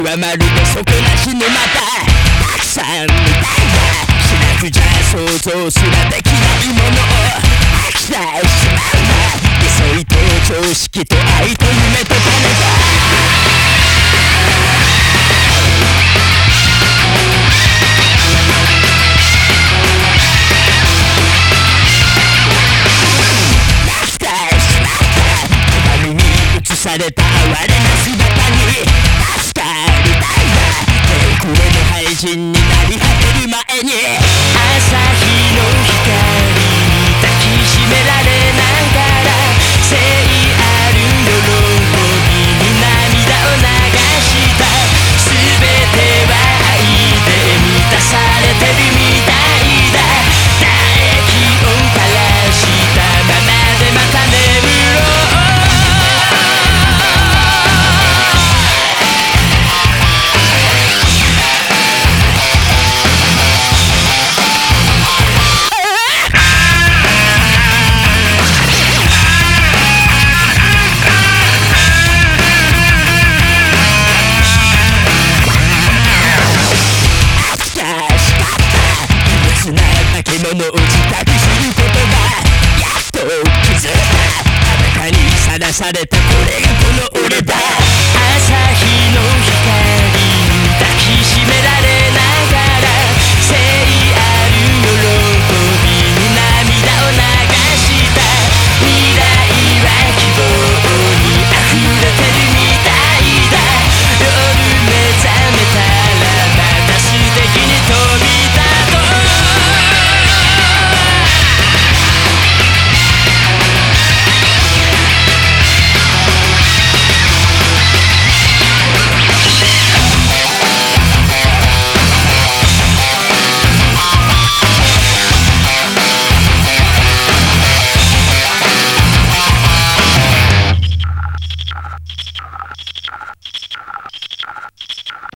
はまるで底なし沼だたくさんみたいなしなくじゃ想像すらできないものを飽きてしまうな理想と常識と愛と夢と人になり果てる前に朝日ののうちすることがやっと気づいた。裸にさらされたこれがこの俺だ朝日の光。